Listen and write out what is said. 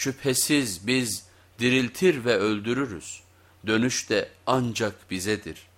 Şüphesiz biz diriltir ve öldürürüz. Dönüş de ancak bizedir.''